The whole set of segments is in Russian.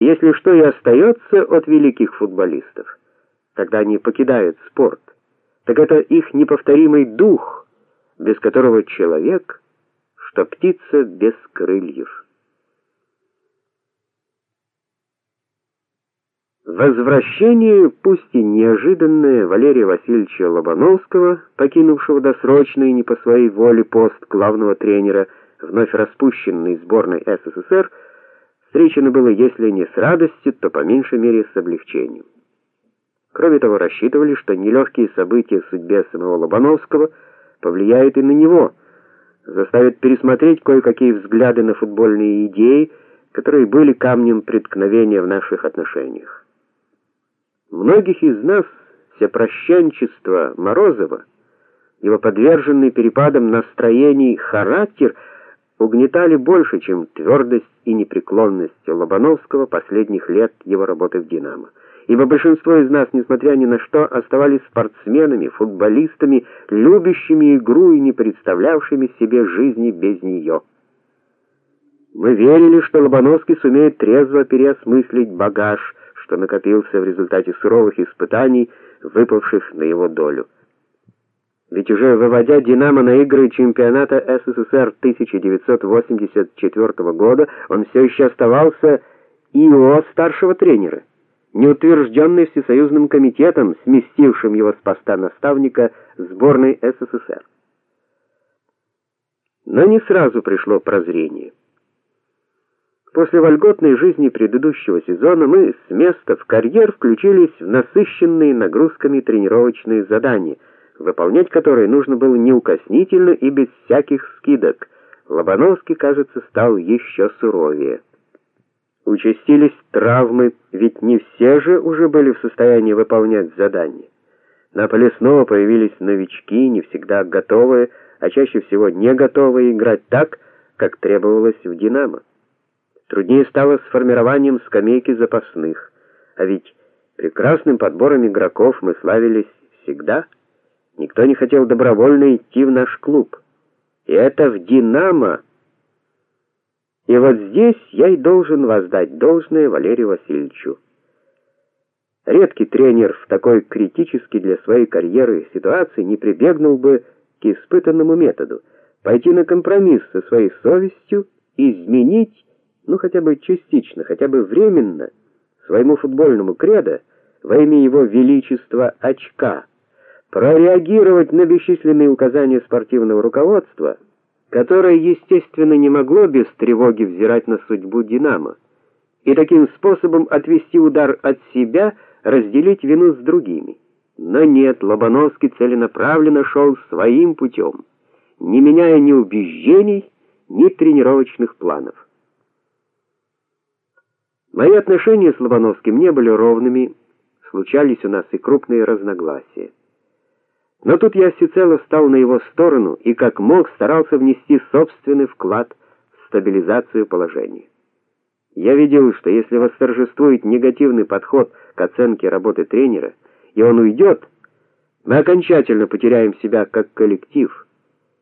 Если что и остается от великих футболистов, когда они покидают спорт, так это их неповторимый дух, без которого человек, что птица без крыльев. Возвращение, пусть и неожиданное, Валерия Васильевича Лобановского, покинувшего досрочно и не по своей воле пост главного тренера вновь распущенной сборной СССР, встречено было, если не с радостью, то по меньшей мере с облегчением. Кроме того, рассчитывали, что нелегкие события в судьбе самого Лобановского повлияют и на него, заставят пересмотреть кое-какие взгляды на футбольные идеи, которые были камнем преткновения в наших отношениях. Многих из нас все прощанчество Морозова, его подверженный перепадам настроений характер угнетали больше, чем твердость и непреклонность Лобановского последних лет его работы в Динамо. Ибо большинство из нас, несмотря ни на что, оставались спортсменами, футболистами, любящими игру и не представлявшими себе жизни без нее. Мы верили, что Лобановский сумеет трезво переосмыслить багаж, что накопился в результате суровых испытаний, выпавших на его долю. Ведь уже выводя Динамо на игры чемпионата СССР 1984 года, он все еще оставался ИО старшего тренера, неутвержденный всесоюзным комитетом, сместившим его с поста наставника сборной СССР. Но не сразу пришло прозрение. После вольготной жизни предыдущего сезона мы с места в карьер включились в насыщенные нагрузками тренировочные задания – выполнять которые нужно было неукоснительно и без всяких скидок. Лобановский, кажется, стал еще суровее. Участились травмы, ведь не все же уже были в состоянии выполнять задания. На поле снова появились новички, не всегда готовые, а чаще всего не готовые играть так, как требовалось в Динамо. Труднее стало с формированием скамейки запасных, а ведь прекрасным подбором игроков мы славились всегда. Никто не хотел добровольно идти в наш клуб. И это в Динамо. И вот здесь я и должен воздать должное Валерию Васильевичу. Редкий тренер в такой критической для своей карьеры ситуации не прибегнул бы к испытанному методу пойти на компромисс со своей совестью изменить, ну хотя бы частично, хотя бы временно своему футбольному кредо во имя его величества очка прореагировать на бесчисленные указания спортивного руководства, которое, естественно, не могло без тревоги взирать на судьбу Динамо, и таким способом отвести удар от себя, разделить вину с другими. Но нет, Лобановский целенаправленно шел своим путем, не меняя ни убеждений, ни тренировочных планов. Мои отношения с Лобановским не были ровными, случались у нас и крупные разногласия. Но тут я всецело стал на его сторону и как мог старался внести собственный вклад в стабилизацию положения. Я видел, что если восторжествует негативный подход к оценке работы тренера, и он уйдет, мы окончательно потеряем себя как коллектив,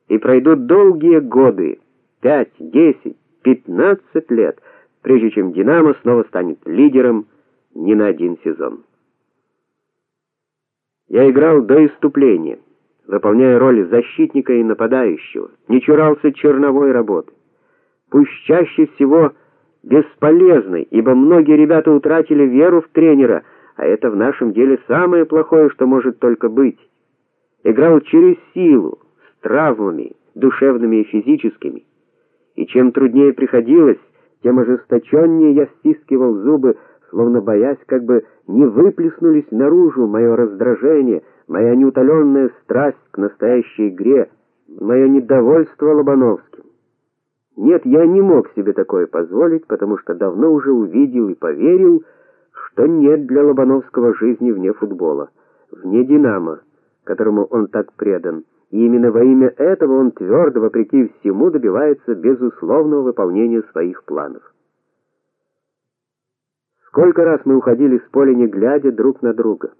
и пройдут долгие годы, 5, 10, 15 лет, прежде чем Динамо снова станет лидером не на один сезон. Я играл до иступления, выполняя роль защитника и нападающего, не чурался черновой работы. Пусть чаще всего бесполезной, ибо многие ребята утратили веру в тренера, а это в нашем деле самое плохое, что может только быть. Играл через силу, с травмами, душевными и физическими. И чем труднее приходилось, тем ожесточеннее я стискивал зубы, словно боясь, как бы не выплеснулись наружу мое раздражение, моя неутоленная страсть к настоящей игре, мое недовольство Лобановским. Нет, я не мог себе такое позволить, потому что давно уже увидел и поверил, что нет для Лобановского жизни вне футбола, вне Динамо, которому он так предан. И именно во имя этого он твердо, вопреки всему, добивается безусловного выполнения своих планов. Сколько раз мы уходили с поля не глядя друг на друга.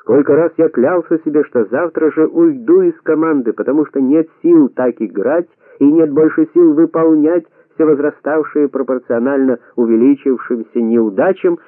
Сколько раз я клялся себе, что завтра же уйду из команды, потому что нет сил так играть и нет больше сил выполнять все возраставшие пропорционально увеличившимся неудачам,